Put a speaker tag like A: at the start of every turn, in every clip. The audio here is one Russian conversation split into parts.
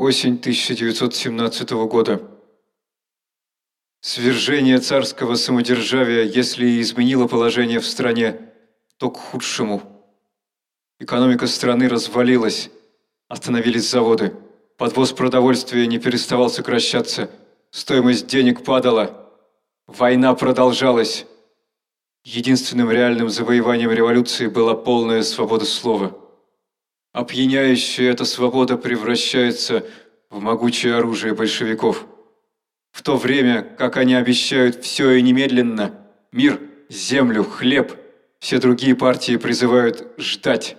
A: Осень 1917 года. Свержение царского самодержавия, если и изменило положение в стране, то к худшему. Экономика страны развалилась, остановились заводы, подвоз продовольствия не переставал сокращаться, стоимость денег падала, война продолжалась. Единственным реальным завоеванием революции была полная свобода слова. Опьяняющая эта свобода превращается в могучее оружие большевиков. В то время, как они обещают все и немедленно, мир, землю, хлеб, все другие партии призывают ждать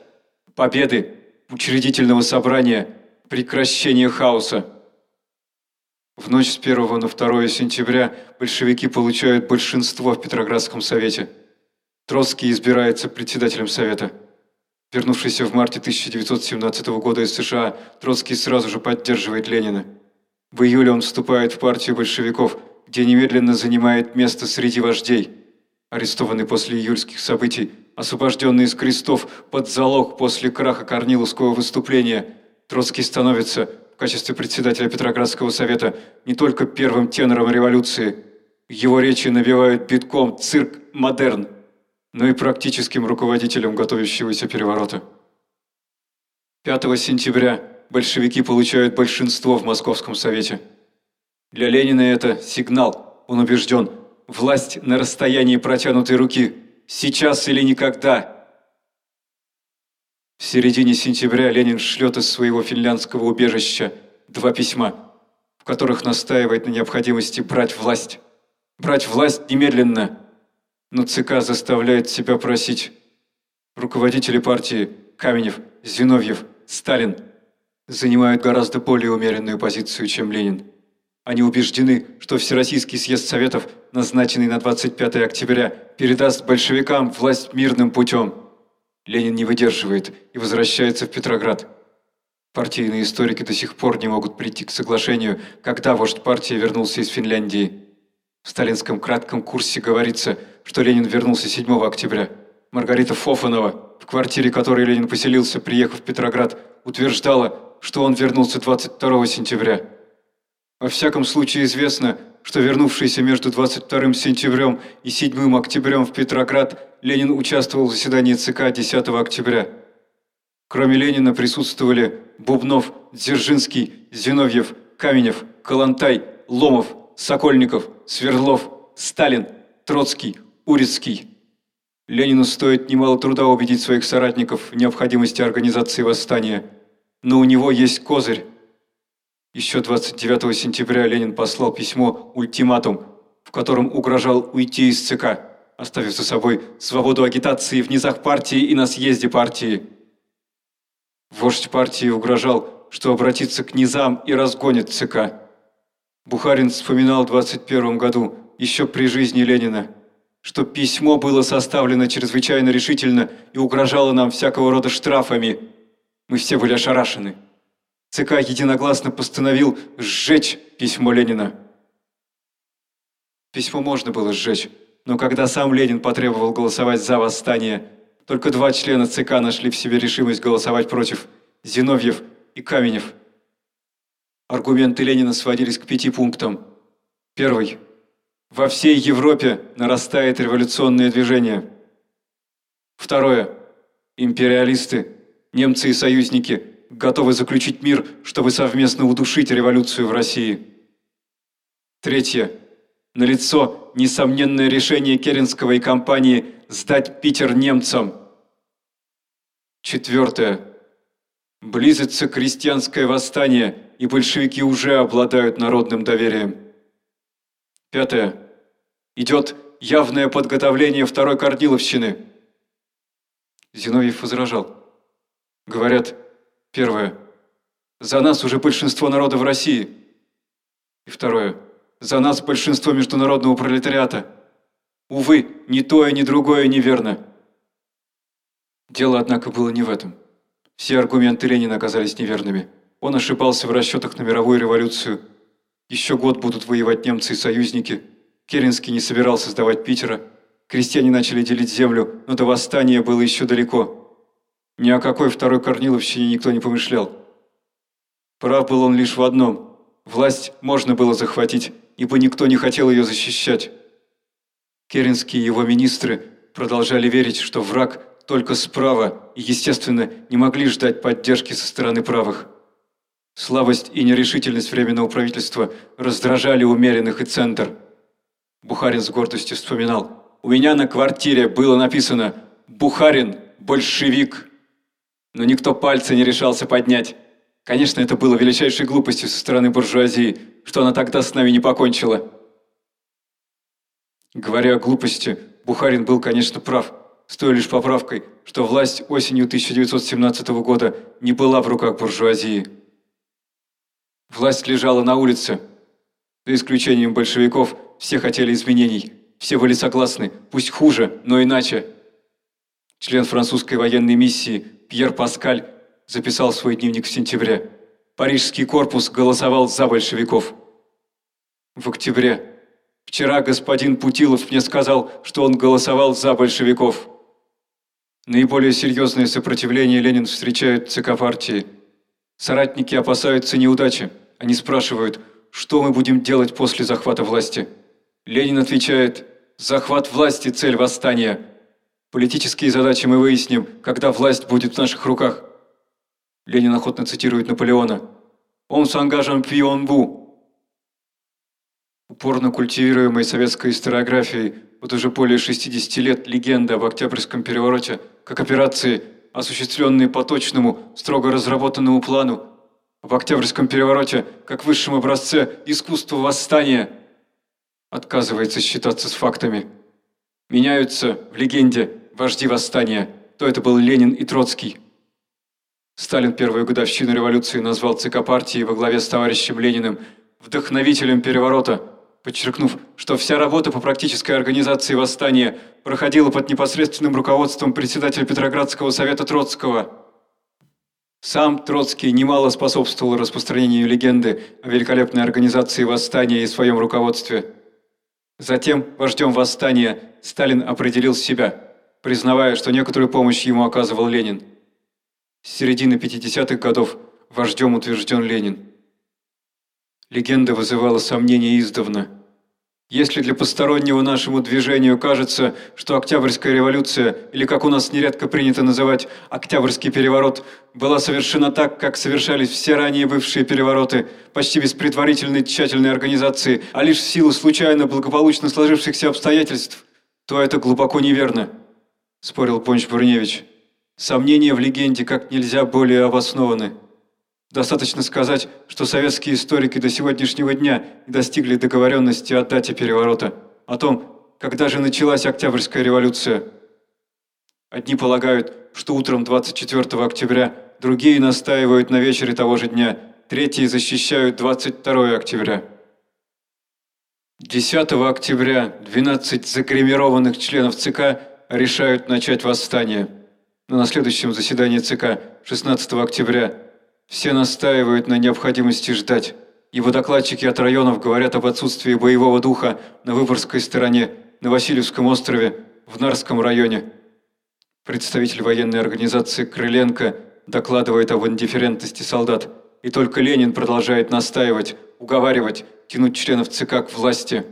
A: победы, учредительного собрания, прекращения хаоса. В ночь с 1 на 2 сентября большевики получают большинство в Петроградском совете. Троцкий избирается председателем совета. Вернувшийся в марте 1917 года из США, Троцкий сразу же поддерживает Ленина. В июле он вступает в партию большевиков, где немедленно занимает место среди вождей. Арестованный после июльских событий, освобожденный из крестов под залог после краха Корниловского выступления, Троцкий становится в качестве председателя Петроградского совета не только первым тенором революции. Его речи набивают битком цирк «Модерн», но и практическим руководителем готовящегося переворота. 5 сентября большевики получают большинство в Московском совете. Для Ленина это сигнал, он убежден, власть на расстоянии протянутой руки, сейчас или никогда. В середине сентября Ленин шлет из своего финляндского убежища два письма, в которых настаивает на необходимости брать власть. Брать власть немедленно – но ЦК заставляет себя просить. Руководители партии Каменев, Зиновьев, Сталин занимают гораздо более умеренную позицию, чем Ленин. Они убеждены, что Всероссийский съезд Советов, назначенный на 25 октября, передаст большевикам власть мирным путем. Ленин не выдерживает и возвращается в Петроград. Партийные историки до сих пор не могут прийти к соглашению, когда вождь партии вернулся из Финляндии. В сталинском кратком курсе говорится – что Ленин вернулся 7 октября. Маргарита Фофанова, в квартире которой Ленин поселился, приехав в Петроград, утверждала, что он вернулся 22 сентября. Во всяком случае известно, что вернувшийся между 22 сентябрем и 7 октябрем в Петроград Ленин участвовал в заседании ЦК 10 октября. Кроме Ленина присутствовали Бубнов, Дзержинский, Зиновьев, Каменев, Калантай, Ломов, Сокольников, Свердлов, Сталин, Троцкий, Урицкий. Ленину стоит немало труда убедить своих соратников в необходимости организации восстания, но у него есть козырь. Еще 29 сентября Ленин послал письмо «Ультиматум», в котором угрожал уйти из ЦК, оставив за собой свободу агитации в низах партии и на съезде партии. Вождь партии угрожал, что обратится к низам и разгонит ЦК. Бухарин вспоминал в 21 году, еще при жизни Ленина – что письмо было составлено чрезвычайно решительно и угрожало нам всякого рода штрафами. Мы все были ошарашены. ЦК единогласно постановил сжечь письмо Ленина. Письмо можно было сжечь, но когда сам Ленин потребовал голосовать за восстание, только два члена ЦК нашли в себе решимость голосовать против – Зиновьев и Каменев. Аргументы Ленина сводились к пяти пунктам. Первый – во всей Европе нарастает революционное движение. Второе. Империалисты, немцы и союзники готовы заключить мир, чтобы совместно удушить революцию в России. Третье. Налицо несомненное решение Керенского и компании сдать Питер немцам. Четвертое. Близится крестьянское восстание, и большевики уже обладают народным доверием. Пятое. Идет явное подготовление второй Корниловщины. Зиновьев возражал. Говорят, первое. За нас уже большинство народа в России. И второе. За нас большинство международного пролетариата. Увы, ни то и ни другое неверно. Дело, однако, было не в этом. Все аргументы Ленина оказались неверными. Он ошибался в расчетах на мировую революцию – еще год будут воевать немцы и союзники. Керенский не собирался сдавать Питера. Крестьяне начали делить землю, но до восстания было еще далеко. Ни о какой второй Корниловщине никто не помышлял. Прав был он лишь в одном. Власть можно было захватить, ибо никто не хотел ее защищать. Керенский и его министры продолжали верить, что враг только справа и, естественно, не могли ждать поддержки со стороны правых. Слабость и нерешительность Временного правительства раздражали умеренных и центр. Бухарин с гордостью вспоминал. «У меня на квартире было написано «Бухарин – большевик». Но никто пальца не решался поднять. Конечно, это было величайшей глупостью со стороны буржуазии, что она тогда с нами не покончила. Говоря о глупости, Бухарин был, конечно, прав, с той лишь поправкой, что власть осенью 1917 года не была в руках буржуазии. Власть лежала на улице. За исключением большевиков, все хотели изменений, все были согласны, пусть хуже, но иначе. Член французской военной миссии Пьер Паскаль записал свой дневник в сентябре. Парижский корпус голосовал за большевиков. В октябре. Вчера господин Путилов мне сказал, что он голосовал за большевиков. Наиболее серьезное сопротивление Ленин встречает ЦК партии. Соратники опасаются неудачи. Они спрашивают, что мы будем делать после захвата власти. Ленин отвечает, захват власти – цель восстания. Политические задачи мы выясним, когда власть будет в наших руках. Ленин охотно цитирует Наполеона. «Он с ангажем пионбу». Упорно культивируемой советской историографией вот уже более 60 лет легенда об Октябрьском перевороте, как операции, осуществленные по точному, строго разработанному плану, в Октябрьском перевороте, как высшем образце искусства восстания, отказывается считаться с фактами. Меняются в легенде вожди восстания, то это был Ленин и Троцкий. Сталин первую годовщину революции назвал ЦК партии во главе с товарищем Лениным вдохновителем переворота, подчеркнув, что вся работа по практической организации восстания проходила под непосредственным руководством председателя Петроградского совета Троцкого – сам Троцкий немало способствовал распространению легенды о великолепной организации восстания и своем руководстве. Затем вождем восстания Сталин определил себя, признавая, что некоторую помощь ему оказывал Ленин. С середины 50-х годов вождем утвержден Ленин. Легенда вызывала сомнения издавна – если для постороннего нашему движению кажется, что Октябрьская революция, или как у нас нередко принято называть Октябрьский переворот, была совершена так, как совершались все ранее бывшие перевороты, почти без предварительной тщательной организации, а лишь в силу случайно благополучно сложившихся обстоятельств, то это глубоко неверно, спорил Понч Бурневич. Сомнения в легенде как нельзя более обоснованы. Достаточно сказать, что советские историки до сегодняшнего дня достигли договоренности о дате переворота, о том, когда же началась Октябрьская революция. Одни полагают, что утром 24 октября, другие настаивают на вечере того же дня, третьи защищают 22 октября. 10 октября 12 загримированных членов ЦК решают начать восстание. Но на следующем заседании ЦК 16 октября все настаивают на необходимости ждать. Его докладчики от районов говорят об отсутствии боевого духа на Выборгской стороне, на Васильевском острове, в Нарском районе. Представитель военной организации Крыленко докладывает об индифферентности солдат, и только Ленин продолжает настаивать, уговаривать, тянуть членов ЦК к власти.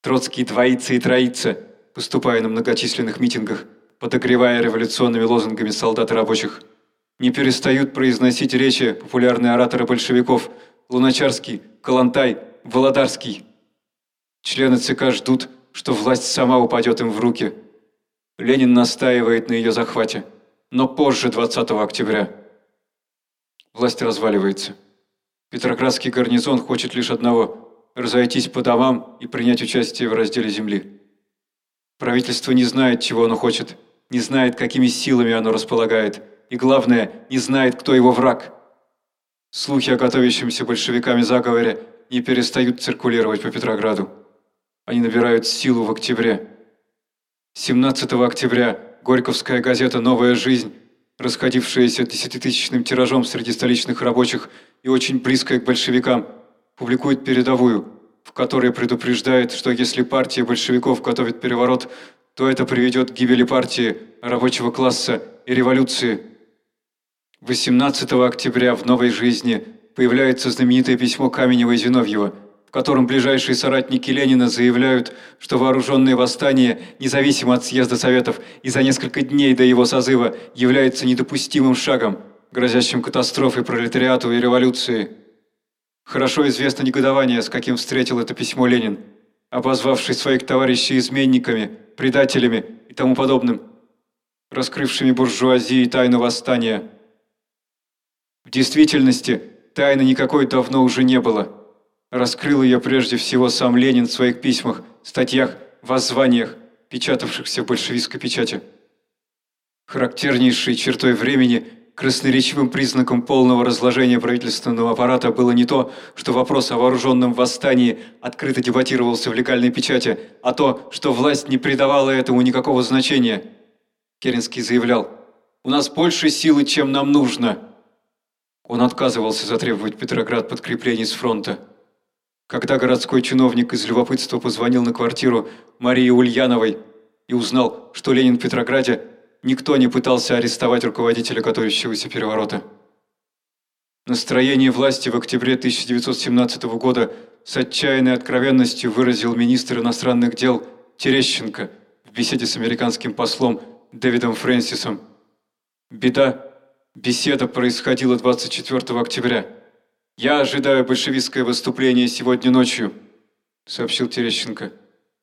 A: Троцкий двоится и троится, выступая на многочисленных митингах, подогревая революционными лозунгами солдат и рабочих – не перестают произносить речи популярные ораторы большевиков Луначарский, Калантай, Володарский. Члены ЦК ждут, что власть сама упадет им в руки. Ленин настаивает на ее захвате, но позже 20 октября. Власть разваливается. Петроградский гарнизон хочет лишь одного – разойтись по домам и принять участие в разделе земли. Правительство не знает, чего оно хочет, не знает, какими силами оно располагает – и, главное, не знает, кто его враг. Слухи о готовящемся большевиками заговоре не перестают циркулировать по Петрограду. Они набирают силу в октябре. 17 октября Горьковская газета «Новая жизнь», расходившаяся десятитысячным тиражом среди столичных рабочих и очень близкая к большевикам, публикует передовую, в которой предупреждает, что если партия большевиков готовит переворот, то это приведет к гибели партии, рабочего класса и революции – 18 октября в «Новой жизни» появляется знаменитое письмо Каменева и Зиновьева, в котором ближайшие соратники Ленина заявляют, что вооруженное восстание, независимо от съезда Советов и за несколько дней до его созыва, является недопустимым шагом, грозящим катастрофой пролетариату и революции. Хорошо известно негодование, с каким встретил это письмо Ленин, обозвавший своих товарищей изменниками, предателями и тому подобным, раскрывшими буржуазии тайну восстания. В действительности, тайны никакой давно уже не было. Раскрыл ее прежде всего сам Ленин в своих письмах, статьях, воззваниях, печатавшихся в большевистской печати. Характернейшей чертой времени, красноречивым признаком полного разложения правительственного аппарата было не то, что вопрос о вооруженном восстании открыто дебатировался в легальной печати, а то, что власть не придавала этому никакого значения. Керенский заявлял, «У нас больше силы, чем нам нужно». Он отказывался затребовать Петроград подкреплений с фронта. Когда городской чиновник из любопытства позвонил на квартиру Марии Ульяновой и узнал, что Ленин в Петрограде, никто не пытался арестовать руководителя готовящегося переворота. Настроение власти в октябре 1917 года с отчаянной откровенностью выразил министр иностранных дел Терещенко в беседе с американским послом Дэвидом Фрэнсисом. Беда. Беседа происходила 24 октября. «Я ожидаю большевистское выступление сегодня ночью», — сообщил Терещенко.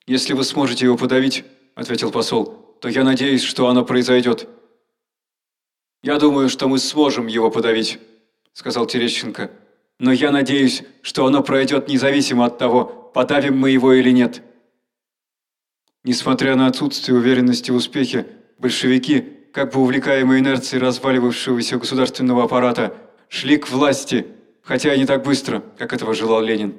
A: «Если вы сможете его подавить», — ответил посол, — «то я надеюсь, что оно произойдет». «Я думаю, что мы сможем его подавить», — сказал Терещенко. «Но я надеюсь, что оно пройдет независимо от того, подавим мы его или нет». Несмотря на отсутствие уверенности в успехе, большевики, как бы увлекаемые инерцией разваливавшегося государственного аппарата, шли к власти – хотя и не так быстро, как этого желал Ленин.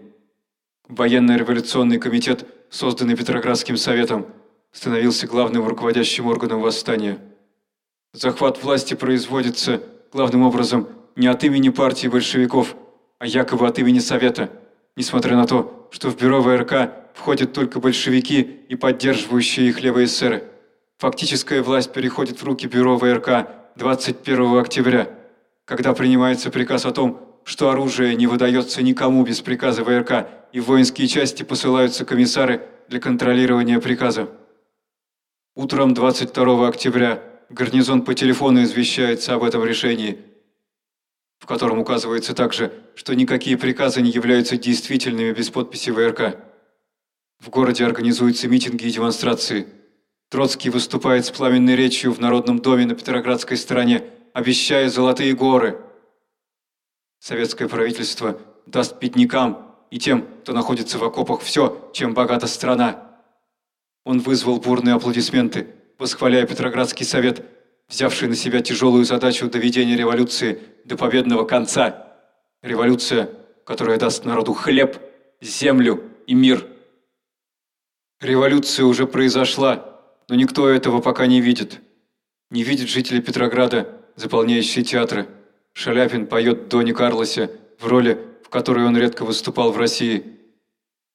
A: Военно-революционный комитет, созданный Петроградским советом, становился главным руководящим органом восстания. Захват власти производится, главным образом, не от имени партии большевиков, а якобы от имени Совета, несмотря на то, что в бюро ВРК входят только большевики и поддерживающие их левые эсеры. Фактическая власть переходит в руки бюро ВРК 21 октября, когда принимается приказ о том, что оружие не выдается никому без приказа ВРК, и в воинские части посылаются комиссары для контролирования приказа. Утром 22 октября гарнизон по телефону извещается об этом решении, в котором указывается также, что никакие приказы не являются действительными без подписи ВРК. В городе организуются митинги и демонстрации. Троцкий выступает с пламенной речью в Народном доме на Петроградской стороне, обещая золотые горы – Советское правительство даст беднякам и тем, кто находится в окопах, все, чем богата страна. Он вызвал бурные аплодисменты, восхваляя Петроградский совет, взявший на себя тяжелую задачу доведения революции до победного конца. Революция, которая даст народу хлеб, землю и мир. Революция уже произошла, но никто этого пока не видит. Не видят жители Петрограда, заполняющие театры. Шаляпин поет Дони Карлосе в роли, в которой он редко выступал в России.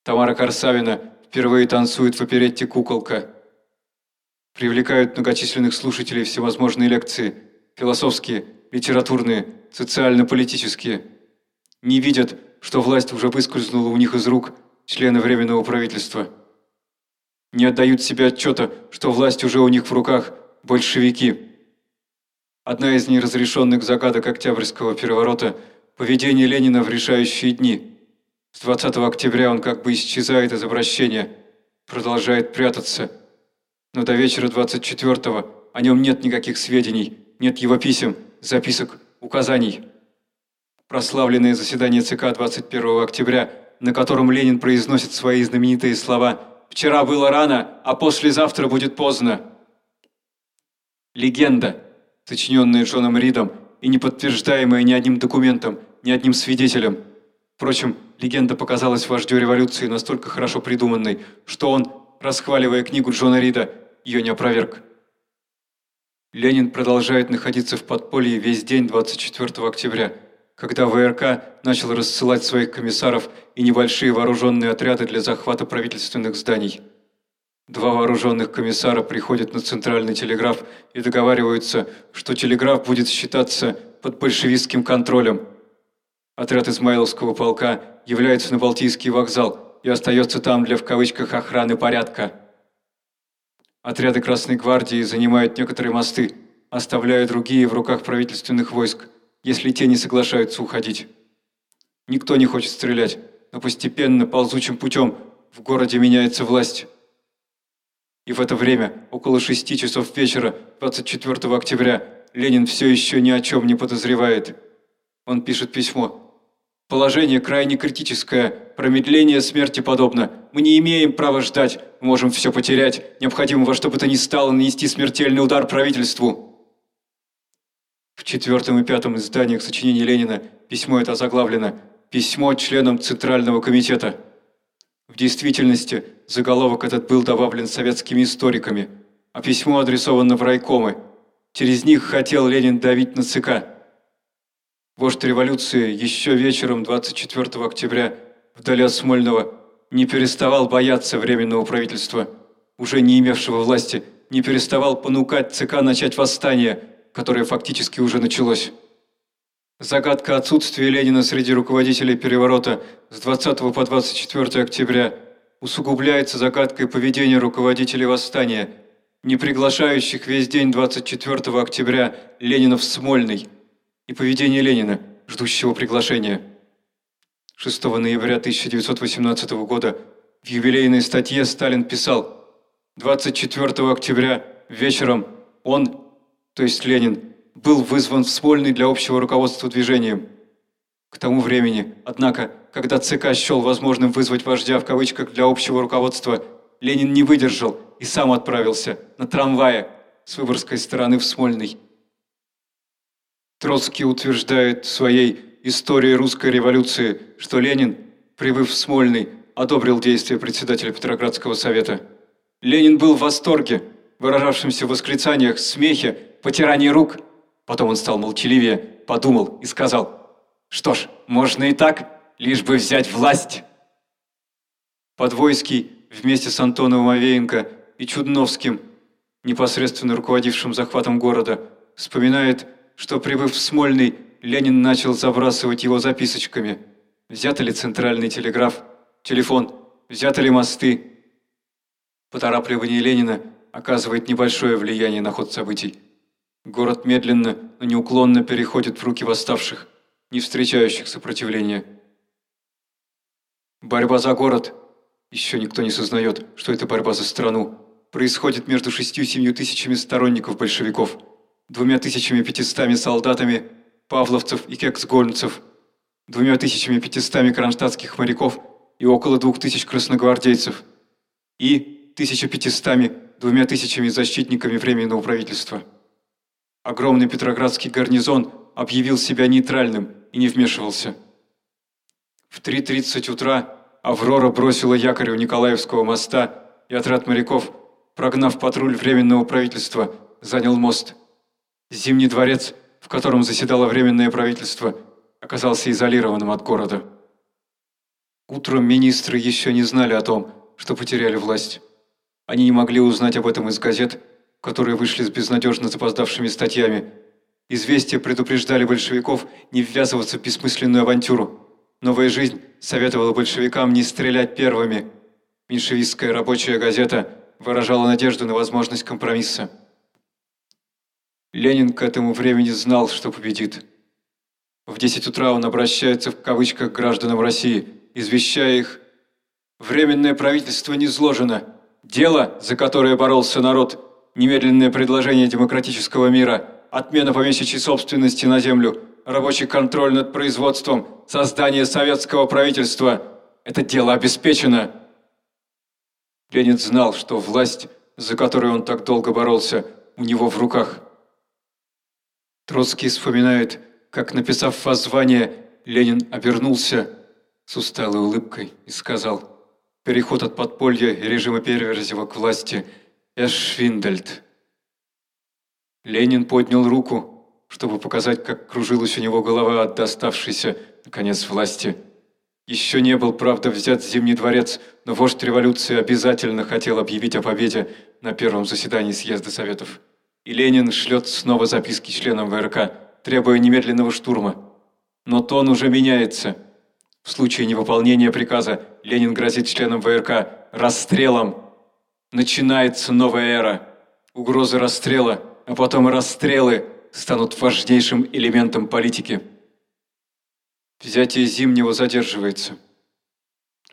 A: Тамара Корсавина впервые танцует в оперетте «Куколка». Привлекают многочисленных слушателей всевозможные лекции – философские, литературные, социально-политические. Не видят, что власть уже выскользнула у них из рук члены Временного правительства. Не отдают себе отчета, что власть уже у них в руках – большевики – Одна из неразрешенных загадок Октябрьского переворота – поведение Ленина в решающие дни. С 20 октября он как бы исчезает из обращения, продолжает прятаться. Но до вечера 24-го о нем нет никаких сведений, нет его писем, записок, указаний. Прославленное заседание ЦК 21 октября, на котором Ленин произносит свои знаменитые слова «Вчера было рано, а послезавтра будет поздно». Легенда – сочиненные Джоном Ридом и не подтверждаемые ни одним документом, ни одним свидетелем. Впрочем, легенда показалась вождю революции настолько хорошо придуманной, что он, расхваливая книгу Джона Рида, ее не опроверг. Ленин продолжает находиться в подполье весь день 24 октября, когда ВРК начал рассылать своих комиссаров и небольшие вооруженные отряды для захвата правительственных зданий. Два вооруженных комиссара приходят на центральный телеграф и договариваются, что телеграф будет считаться под большевистским контролем. Отряд Измайловского полка является на Балтийский вокзал и остается там для в кавычках охраны порядка. Отряды Красной гвардии занимают некоторые мосты, оставляя другие в руках правительственных войск, если те не соглашаются уходить. Никто не хочет стрелять, но постепенно, ползучим путем, в городе меняется власть. И в это время, около шести часов вечера, 24 октября, Ленин все еще ни о чем не подозревает. Он пишет письмо. «Положение крайне критическое, промедление смерти подобно. Мы не имеем права ждать, можем все потерять. Необходимо во что бы то ни стало нанести смертельный удар правительству». В четвертом и пятом изданиях сочинений Ленина письмо это заглавлено «Письмо членам Центрального комитета». В действительности заголовок этот был добавлен советскими историками, а письмо адресовано в райкомы. Через них хотел Ленин давить на ЦК. Вождь революции еще вечером 24 октября вдали от Смольного не переставал бояться Временного правительства, уже не имевшего власти, не переставал понукать ЦК начать восстание, которое фактически уже началось. Загадка отсутствия Ленина среди руководителей переворота с 20 по 24 октября усугубляется загадкой поведения руководителей восстания, не приглашающих весь день 24 октября Ленина в Смольный, и поведение Ленина, ждущего приглашения. 6 ноября 1918 года в юбилейной статье Сталин писал «24 октября вечером он, то есть Ленин, был вызван в Смольный для общего руководства движением. К тому времени, однако, когда ЦК счел возможным вызвать вождя в кавычках для общего руководства, Ленин не выдержал и сам отправился на трамвае с Выборгской стороны в Смольный. Троцкий утверждает в своей «Истории русской революции», что Ленин, прибыв в Смольный, одобрил действия председателя Петроградского совета. Ленин был в восторге, выражавшемся в восклицаниях, смехе, потирании рук. Потом он стал молчаливее, подумал и сказал, «Что ж, можно и так, лишь бы взять власть». Подвойский вместе с Антоновым Авеенко и Чудновским, непосредственно руководившим захватом города, вспоминает, что, прибыв в Смольный, Ленин начал забрасывать его записочками. Взят ли центральный телеграф, телефон, взяты ли мосты. Поторапливание Ленина оказывает небольшое влияние на ход событий. Город медленно, но неуклонно переходит в руки восставших, не встречающих сопротивления. Борьба за город, еще никто не сознает, что это борьба за страну, происходит между шестью-семью тысячами сторонников большевиков, двумя тысячами пятистами солдатами, павловцев и кексгольмцев, двумя тысячами пятистами кронштадтских моряков и около двух тысяч красногвардейцев, и тысяча пятистами двумя тысячами защитниками Временного правительства. Огромный Петроградский гарнизон объявил себя нейтральным и не вмешивался. В 3.30 утра «Аврора» бросила якорь у Николаевского моста, и отряд моряков, прогнав патруль Временного правительства, занял мост. Зимний дворец, в котором заседало Временное правительство, оказался изолированным от города. Утром министры еще не знали о том, что потеряли власть. Они не могли узнать об этом из газет, которые вышли с безнадежно запоздавшими статьями. Известия предупреждали большевиков не ввязываться в бессмысленную авантюру. Новая жизнь советовала большевикам не стрелять первыми. Меньшевистская рабочая газета выражала надежду на возможность компромисса. Ленин к этому времени знал, что победит. В 10 утра он обращается в кавычках к гражданам России, извещая их «Временное правительство не сложено. Дело, за которое боролся народ, немедленное предложение демократического мира, отмена помещичьей собственности на землю, рабочий контроль над производством, создание советского правительства – это дело обеспечено. Ленин знал, что власть, за которую он так долго боролся, у него в руках. Троцкий вспоминает, как, написав воззвание, Ленин обернулся с усталой улыбкой и сказал «Переход от подполья и режима Переверзева к власти – Эшвиндельд. Ленин поднял руку, чтобы показать, как кружилась у него голова от доставшейся, наконец, власти. Еще не был, правда, взят Зимний дворец, но вождь революции обязательно хотел объявить о победе на первом заседании съезда Советов. И Ленин шлет снова записки членам ВРК, требуя немедленного штурма. Но тон уже меняется. В случае невыполнения приказа Ленин грозит членам ВРК расстрелом. Начинается новая эра. Угрозы расстрела, а потом и расстрелы станут важнейшим элементом политики. Взятие Зимнего задерживается.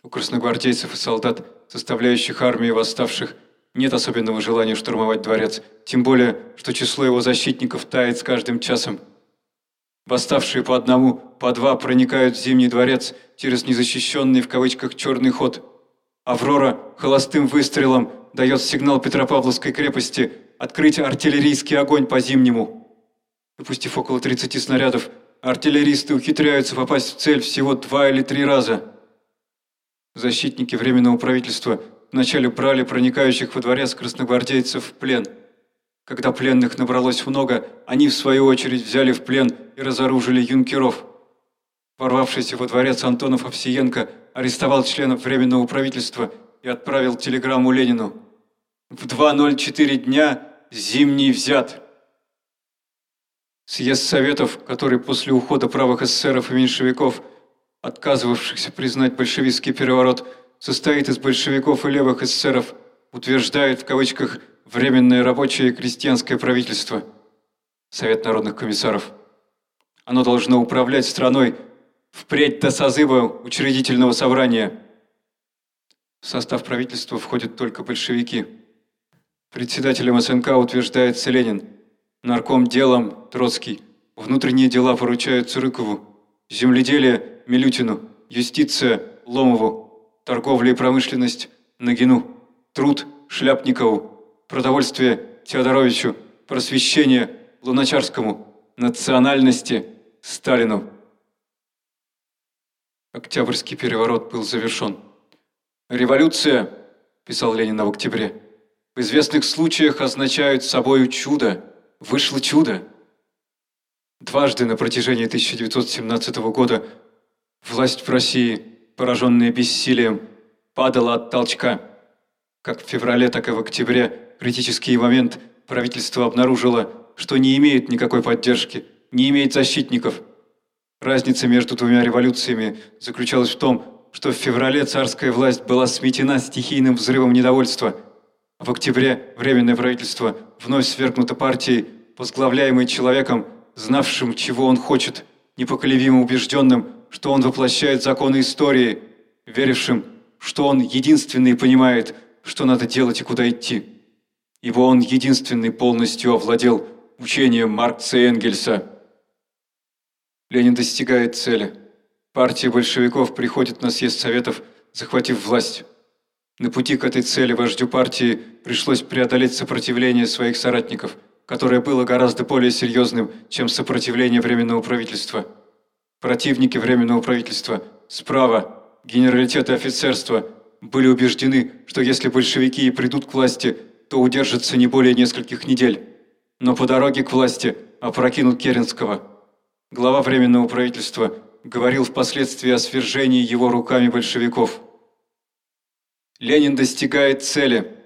A: У красногвардейцев и солдат, составляющих армии восставших, нет особенного желания штурмовать дворец, тем более, что число его защитников тает с каждым часом. Восставшие по одному, по два проникают в Зимний дворец через незащищенный в кавычках черный ход. Аврора холостым выстрелом дает сигнал Петропавловской крепости открыть артиллерийский огонь по Зимнему. Выпустив около 30 снарядов, артиллеристы ухитряются попасть в цель всего два или три раза. Защитники Временного правительства вначале брали проникающих во дворец красногвардейцев в плен – когда пленных набралось много, они, в свою очередь, взяли в плен и разоружили юнкеров. Ворвавшийся во дворец Антонов Овсиенко арестовал членов Временного правительства и отправил телеграмму Ленину. В 2.04 дня зимний взят. Съезд Советов, который после ухода правых эсеров и меньшевиков, отказывавшихся признать большевистский переворот, состоит из большевиков и левых эсеров, утверждает в кавычках Временное рабочее и крестьянское правительство, Совет народных комиссаров. Оно должно управлять страной впредь до созыва учредительного собрания. В состав правительства входят только большевики. Председателем СНК утверждается Ленин. Нарком делом Троцкий. Внутренние дела поручают Цурыкову. Земледелие – Милютину. Юстиция – Ломову. Торговля и промышленность – Нагину. Труд – Шляпникову продовольствие Теодоровичу, просвещение Луначарскому, национальности Сталину. Октябрьский переворот был завершен. «Революция», – писал Ленин в октябре, – «в известных случаях означают собою чудо. Вышло чудо». Дважды на протяжении 1917 года власть в России, пораженная бессилием, падала от толчка. Как в феврале, так и в октябре критический момент правительство обнаружило, что не имеет никакой поддержки, не имеет защитников. Разница между двумя революциями заключалась в том, что в феврале царская власть была сметена стихийным взрывом недовольства. А в октябре Временное правительство вновь свергнуто партией, возглавляемой человеком, знавшим, чего он хочет, непоколебимо убежденным, что он воплощает законы истории, верившим, что он единственный понимает, что надо делать и куда идти ибо он единственный полностью овладел учением Маркса и Энгельса. Ленин достигает цели. Партия большевиков приходит на съезд Советов, захватив власть. На пути к этой цели вождю партии пришлось преодолеть сопротивление своих соратников, которое было гораздо более серьезным, чем сопротивление Временного правительства. Противники Временного правительства справа, генералитет и офицерство, были убеждены, что если большевики и придут к власти, то удержится не более нескольких недель, но по дороге к власти опрокинут Керенского. Глава Временного правительства говорил впоследствии о свержении его руками большевиков. Ленин достигает цели.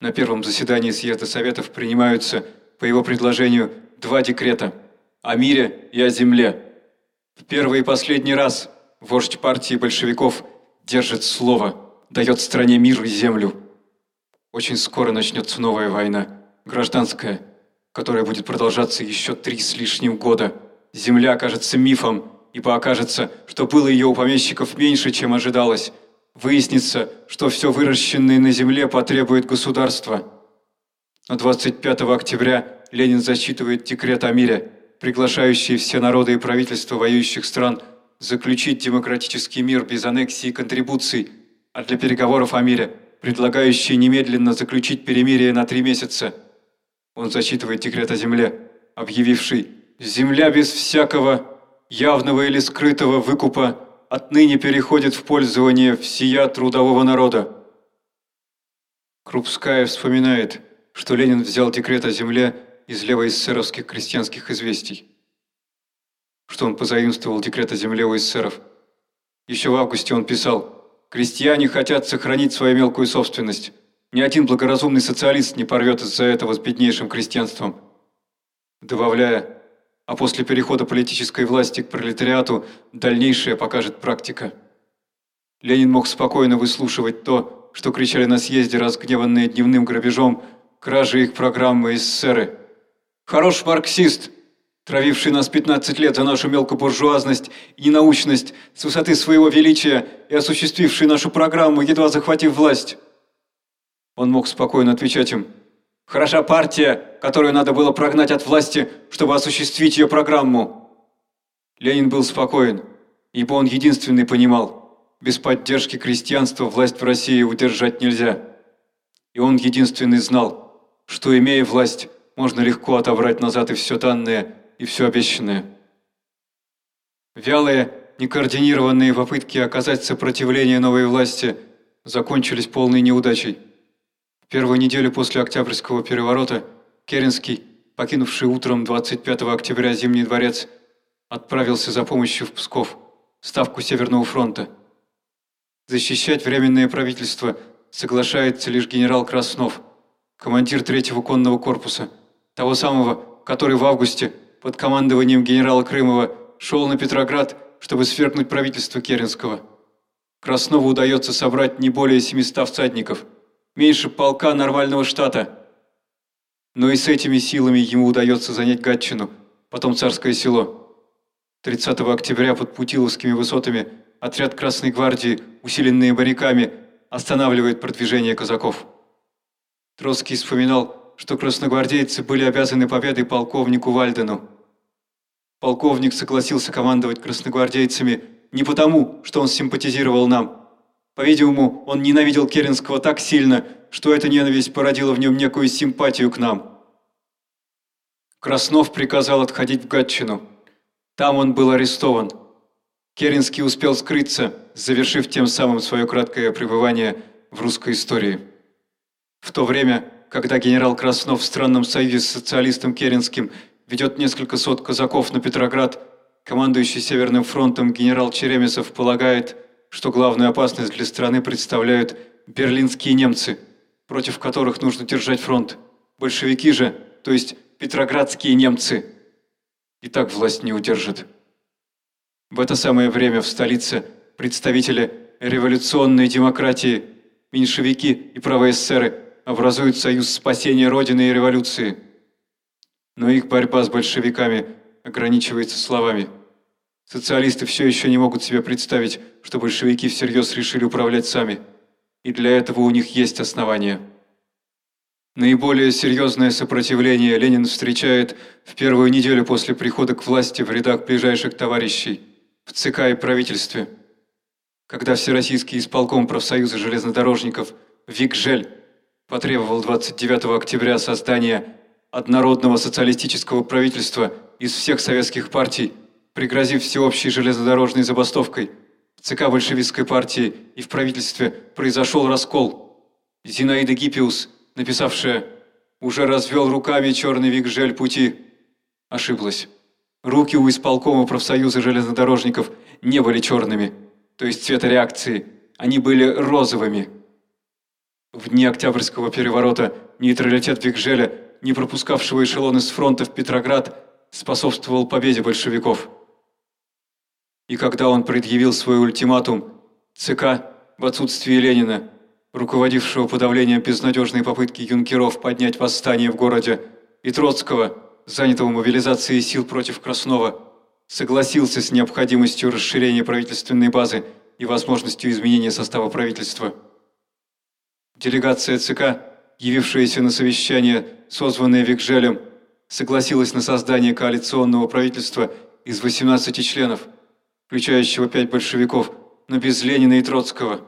A: На первом заседании съезда Советов принимаются, по его предложению, два декрета о мире и о земле. В первый и последний раз вождь партии большевиков держит слово, дает стране мир и землю. Очень скоро начнется новая война, гражданская, которая будет продолжаться еще три с лишним года. Земля окажется мифом, ибо окажется, что было ее у помещиков меньше, чем ожидалось. Выяснится, что все выращенное на земле потребует государства. Но 25 октября Ленин зачитывает декрет о мире, приглашающий все народы и правительства воюющих стран заключить демократический мир без аннексии и контрибуций, а для переговоров о мире – предлагающий немедленно заключить перемирие на три месяца. Он зачитывает декрет о земле, объявивший «Земля без всякого явного или скрытого выкупа отныне переходит в пользование всея трудового народа». Крупская вспоминает, что Ленин взял декрет о земле из левоэсеровских крестьянских известий, что он позаимствовал декрет о земле у эсеров. Еще в августе он писал – Крестьяне хотят сохранить свою мелкую собственность. Ни один благоразумный социалист не порвет из-за этого с беднейшим крестьянством. Добавляя, а после перехода политической власти к пролетариату дальнейшее покажет практика. Ленин мог спокойно выслушивать то, что кричали на съезде разгневанные дневным грабежом, кражи их программы эсеры. «Хорош марксист!» травивший нас 15 лет за нашу мелкобуржуазность и ненаучность с высоты своего величия и осуществивший нашу программу, едва захватив власть. Он мог спокойно отвечать им – Хороша партия, которую надо было прогнать от власти, чтобы осуществить ее программу. Ленин был спокоен, ибо он единственный понимал, без поддержки крестьянства власть в России удержать нельзя. И он единственный знал, что, имея власть, можно легко отобрать назад и все данное, и все обещанное. Вялые, некоординированные попытки оказать сопротивление новой власти закончились полной неудачей. Первую неделю после Октябрьского переворота Керенский, покинувший утром 25 октября Зимний дворец, отправился за помощью в Псков, ставку Северного фронта. Защищать Временное правительство соглашается лишь генерал Краснов, командир третьего конного корпуса, того самого, который в августе под командованием генерала Крымова шел на Петроград, чтобы свергнуть правительство Керенского. Краснову удается собрать не более 700 всадников – меньше полка нормального штата. Но и с этими силами ему удается занять Гатчину, потом Царское село. 30 октября под Путиловскими высотами отряд Красной гвардии, усиленные барриками, останавливает продвижение казаков. Троцкий вспоминал, что красногвардейцы были обязаны победой полковнику Вальдену. Полковник согласился командовать красногвардейцами не потому, что он симпатизировал нам, по-видимому, он ненавидел Керенского так сильно, что эта ненависть породила в нем некую симпатию к нам. Краснов приказал отходить в Гатчину. Там он был арестован. Керенский успел скрыться, завершив тем самым свое краткое пребывание в русской истории. В то время, когда генерал Краснов в странном союзе с социалистом Керенским ведет несколько сот казаков на Петроград, командующий Северным фронтом генерал Черемисов полагает – что главную опасность для страны представляют берлинские немцы, против которых нужно держать фронт. Большевики же, то есть петроградские немцы, и так власть не удержит. В это самое время в столице представители революционной демократии, меньшевики и правоэсеры образуют союз спасения Родины и революции. Но их борьба с большевиками ограничивается словами – Социалисты все еще не могут себе представить, что большевики всерьез решили управлять сами. И для этого у них есть основания. Наиболее серьезное сопротивление Ленин встречает в первую неделю после прихода к власти в рядах ближайших товарищей, в ЦК и правительстве. Когда Всероссийский исполком профсоюза железнодорожников Викжель потребовал 29 октября создания однородного социалистического правительства из всех советских партий – пригрозив всеобщей железнодорожной забастовкой. В ЦК большевистской партии и в правительстве произошел раскол. Зинаида Гиппиус, написавшая «Уже развел руками черный вик пути», ошиблась. Руки у исполкома профсоюза железнодорожников не были черными, то есть цвета реакции, они были розовыми. В дни Октябрьского переворота нейтралитет Викжеля, не пропускавшего эшелоны с фронта в Петроград, способствовал победе большевиков. И когда он предъявил свой ультиматум, ЦК в отсутствии Ленина, руководившего подавлением безнадежной попытки юнкеров поднять восстание в городе, и Троцкого, занятого мобилизацией сил против Краснова, согласился с необходимостью расширения правительственной базы и возможностью изменения состава правительства. Делегация ЦК, явившаяся на совещание, созванное Викжелем, согласилась на создание коалиционного правительства из 18 членов – включающего пять большевиков, но без Ленина и Троцкого.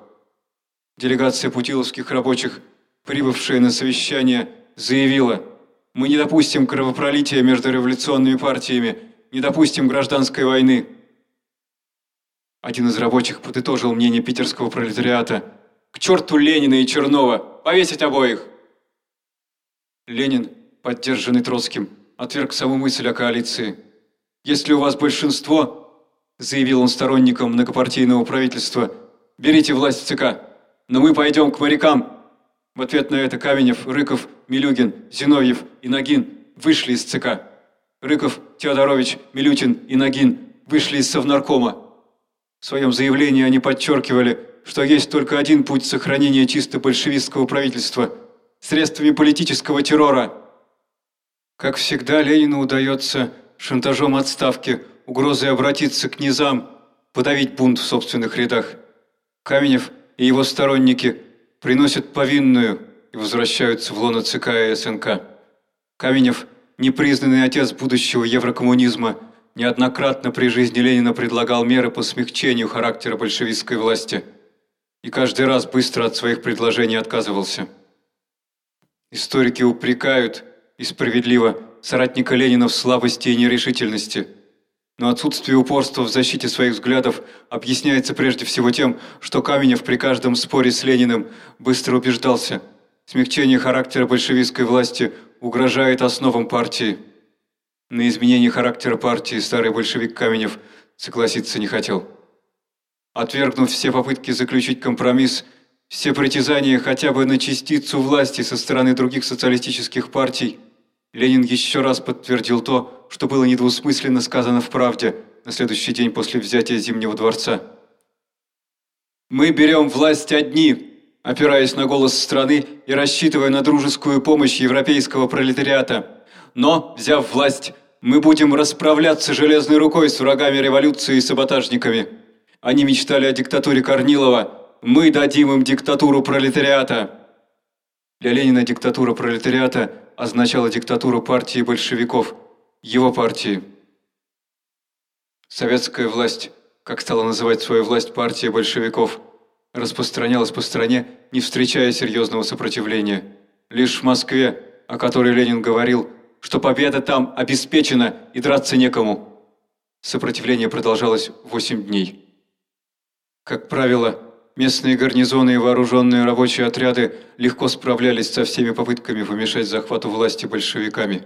A: Делегация путиловских рабочих, прибывшая на совещание, заявила, «Мы не допустим кровопролития между революционными партиями, не допустим гражданской войны». Один из рабочих подытожил мнение питерского пролетариата. «К черту Ленина и Чернова! Повесить обоих!» Ленин, поддержанный Троцким, отверг саму мысль о коалиции. «Если у вас большинство, заявил он сторонникам многопартийного правительства, берите власть в ЦК, но мы пойдем к морякам. В ответ на это Каменев, Рыков, Милюгин, Зиновьев и Нагин вышли из ЦК. Рыков Теодорович, Милютин и Нагин вышли из Совнаркома. В своем заявлении они подчеркивали, что есть только один путь сохранения чисто большевистского правительства – средствами политического террора. Как всегда, Ленину удается шантажом отставки, угрозой обратиться к низам, подавить бунт в собственных рядах. Каменев и его сторонники приносят повинную и возвращаются в лоно ЦК и СНК. Каменев, непризнанный отец будущего еврокоммунизма, неоднократно при жизни Ленина предлагал меры по смягчению характера большевистской власти и каждый раз быстро от своих предложений отказывался. Историки упрекают, и справедливо, соратника Ленина в слабости и нерешительности. Но отсутствие упорства в защите своих взглядов объясняется прежде всего тем, что Каменев при каждом споре с Лениным быстро убеждался – смягчение характера большевистской власти угрожает основам партии. На изменение характера партии старый большевик Каменев согласиться не хотел. Отвергнув все попытки заключить компромисс, все притязания хотя бы на частицу власти со стороны других социалистических партий, Ленин еще раз подтвердил то, что было недвусмысленно сказано в «Правде» на следующий день после взятия Зимнего дворца. «Мы берем власть одни, опираясь на голос страны и рассчитывая на дружескую помощь европейского пролетариата. Но, взяв власть, мы будем расправляться железной рукой с врагами революции и саботажниками. Они мечтали о диктатуре Корнилова. Мы дадим им диктатуру пролетариата. Для Ленина диктатура пролетариата означала диктатуру партии большевиков, его партии. Советская власть, как стала называть свою власть партия большевиков – распространялась по стране, не встречая серьезного сопротивления. Лишь в Москве, о которой Ленин говорил, что победа там обеспечена и драться некому. Сопротивление продолжалось 8 дней. Как правило, местные гарнизоны и вооруженные рабочие отряды легко справлялись со всеми попытками помешать захвату власти большевиками.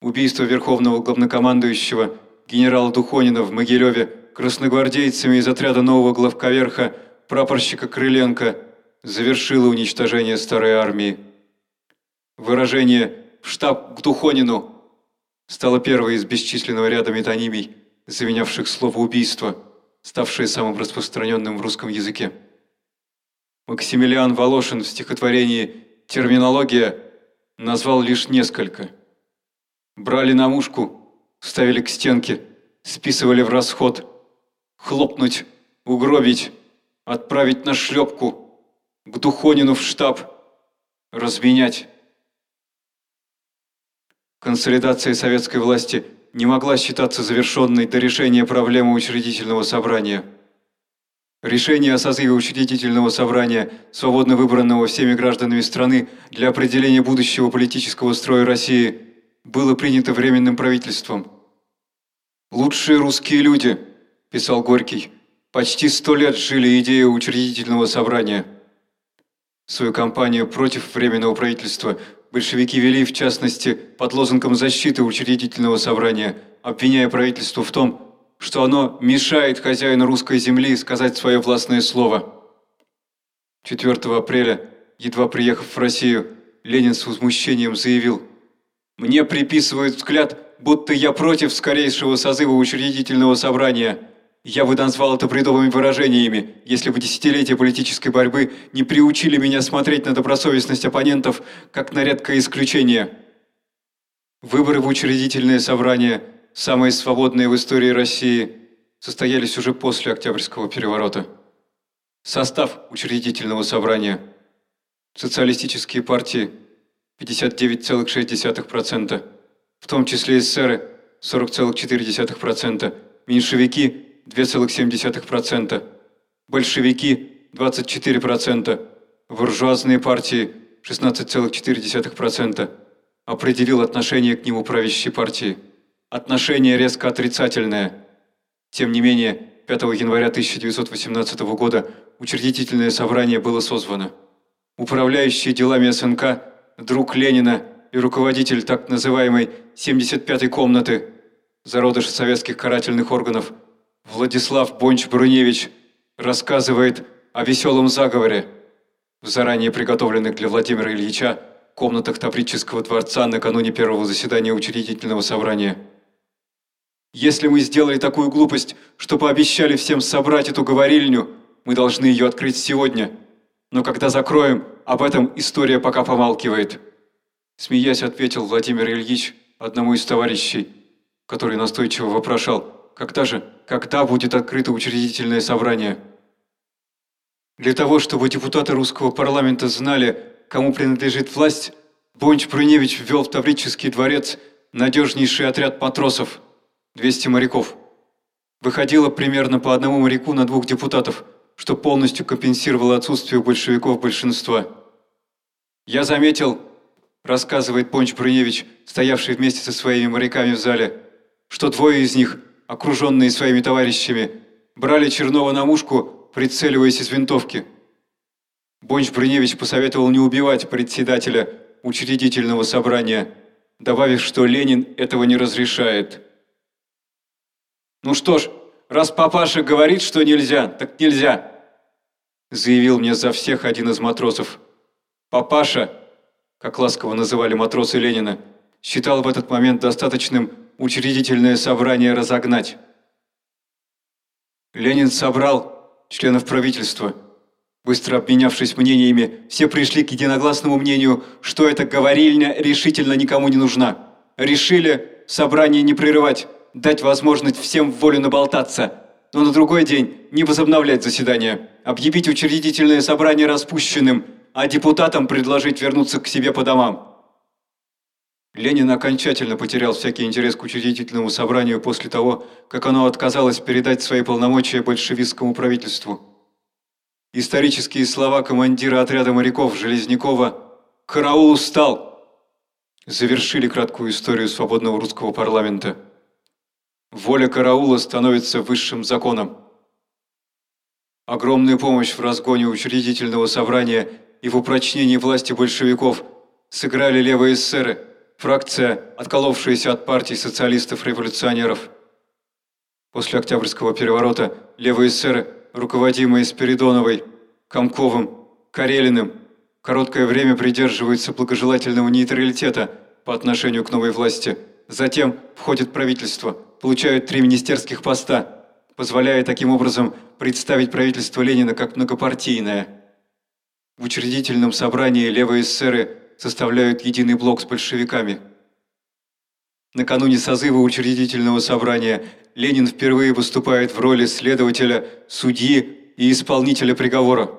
A: Убийство верховного главнокомандующего генерала Духонина в Могилеве красногвардейцами из отряда нового главковерха – прапорщика Крыленко завершило уничтожение старой армии. Выражение «в штаб к Духонину» стало первой из бесчисленного ряда метонимий, заменявших слово «убийство», ставшее самым распространенным в русском языке. Максимилиан Волошин в стихотворении «Терминология» назвал лишь несколько. Брали на мушку, ставили к стенке, списывали в расход, хлопнуть, угробить, отправить на шлепку, к Духонину в штаб, разменять. Консолидация советской власти не могла считаться завершенной до решения проблемы учредительного собрания. Решение о созыве учредительного собрания, свободно выбранного всеми гражданами страны для определения будущего политического строя России, было принято Временным правительством. «Лучшие русские люди», – писал Горький, Почти сто лет жили идеи учредительного собрания. Свою кампанию против Временного правительства большевики вели, в частности, под лозунгом защиты учредительного собрания, обвиняя правительство в том, что оно мешает хозяину русской земли сказать свое властное слово. 4 апреля, едва приехав в Россию, Ленин с возмущением заявил «Мне приписывают взгляд, будто я против скорейшего созыва учредительного собрания». Я бы назвал это бредовыми выражениями, если бы десятилетия политической борьбы не приучили меня смотреть на добросовестность оппонентов как на редкое исключение. Выборы в учредительное собрание, самые свободные в истории России, состоялись уже после Октябрьского переворота. Состав учредительного собрания. Социалистические партии – 59,6%, в том числе эсеры – 40,4%, меньшевики – 2,7%, большевики – 24%, буржуазные партии – 16,4%, определил отношение к нему правящей партии. Отношение резко отрицательное. Тем не менее, 5 января 1918 года учредительное собрание было созвано. Управляющий делами СНК, друг Ленина и руководитель так называемой 75-й комнаты, зародыш советских карательных органов – Владислав Бонч-Бруневич рассказывает о веселом заговоре в заранее приготовленных для Владимира Ильича комнатах Таврического дворца накануне первого заседания учредительного собрания. Если мы сделали такую глупость, что пообещали всем собрать эту говорильню, мы должны ее открыть сегодня. Но когда закроем, об этом история пока помалкивает. Смеясь, ответил Владимир Ильич одному из товарищей, который настойчиво вопрошал, когда же, когда будет открыто учредительное собрание. Для того, чтобы депутаты русского парламента знали, кому принадлежит власть, Бонч Бруневич ввел в Таврический дворец надежнейший отряд матросов, 200 моряков. Выходило примерно по одному моряку на двух депутатов, что полностью компенсировало отсутствие у большевиков большинства. «Я заметил», – рассказывает Бонч Бруневич, стоявший вместе со своими моряками в зале, что двое из них, окруженные своими товарищами, брали Чернова на мушку, прицеливаясь из винтовки. Бонч Бруневич посоветовал не убивать председателя учредительного собрания, добавив, что Ленин этого не разрешает. «Ну что ж, раз папаша говорит, что нельзя, так нельзя», заявил мне за всех один из матросов. «Папаша», как ласково называли матросы Ленина, считал в этот момент достаточным учредительное собрание разогнать. Ленин собрал членов правительства – Быстро обменявшись мнениями, все пришли к единогласному мнению, что эта говорильня решительно никому не нужна. Решили собрание не прерывать, дать возможность всем в волю наболтаться, но на другой день не возобновлять заседание, объявить учредительное собрание распущенным, а депутатам предложить вернуться к себе по домам. Ленин окончательно потерял всякий интерес к учредительному собранию после того, как оно отказалось передать свои полномочия большевистскому правительству. Исторические слова командира отряда моряков Железнякова «Караул устал!» завершили краткую историю свободного русского парламента. Воля караула становится высшим законом. Огромную помощь в разгоне учредительного собрания и в упрочнении власти большевиков сыграли левые эсеры, фракция, отколовшаяся от партии социалистов-революционеров. После Октябрьского переворота левые эсеры руководимые Спиридоновой, Комковым, Карелиным, короткое время придерживаются благожелательного нейтралитета по отношению к новой власти. Затем входит правительство, получают три министерских поста, позволяя таким образом представить правительство Ленина как многопартийное. В учредительном собрании левые эсеры составляют единый блок с большевиками. Накануне созыва учредительного собрания Ленин впервые выступает в роли следователя, судьи и исполнителя приговора.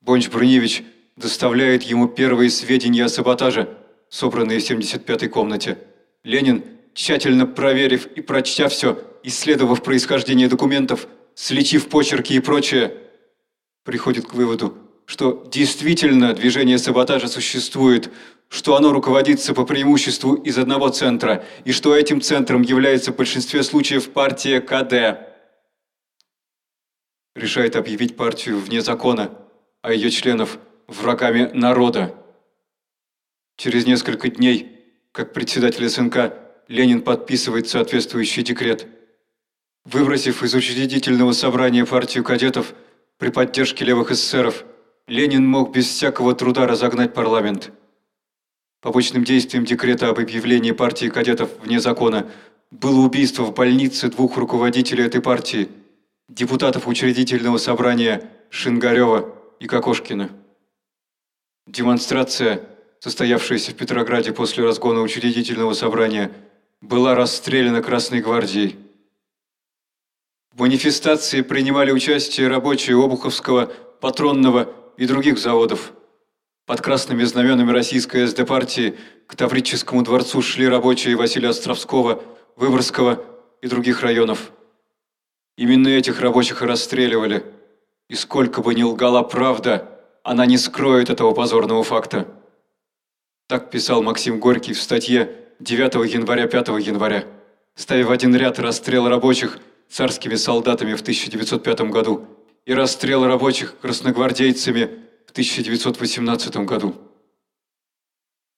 A: Бонч-Бруевич доставляет ему первые сведения о саботаже, собранные в 75-й комнате. Ленин, тщательно проверив и прочтя все, исследовав происхождение документов, сличив почерки и прочее, приходит к выводу, что действительно движение саботажа существует, что оно руководится по преимуществу из одного центра, и что этим центром является в большинстве случаев партия КД. Решает объявить партию вне закона, а ее членов врагами народа. Через несколько дней, как председатель СНК, Ленин подписывает соответствующий декрет. Выбросив из учредительного собрания партию кадетов при поддержке левых эсеров, Ленин мог без всякого труда разогнать парламент – Побочным действием декрета об объявлении партии кадетов вне закона было убийство в больнице двух руководителей этой партии, депутатов учредительного собрания Шингарева и Кокошкина. Демонстрация, состоявшаяся в Петрограде после разгона учредительного собрания, была расстреляна Красной гвардией. В манифестации принимали участие рабочие Обуховского, Патронного и других заводов – под красными знаменами российской СД-партии к Таврическому дворцу шли рабочие Василия Островского, Выборгского и других районов. Именно этих рабочих и расстреливали. И сколько бы ни лгала правда, она не скроет этого позорного факта. Так писал Максим Горький в статье 9 января 5 января, ставя в один ряд расстрел рабочих царскими солдатами в 1905 году и расстрел рабочих красногвардейцами в 1918 году.